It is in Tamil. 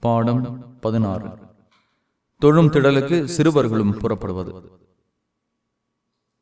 பாடம் பதினாறு. தொழும் திடலுக்கு சிறுவர்களும் புறப்படுவது.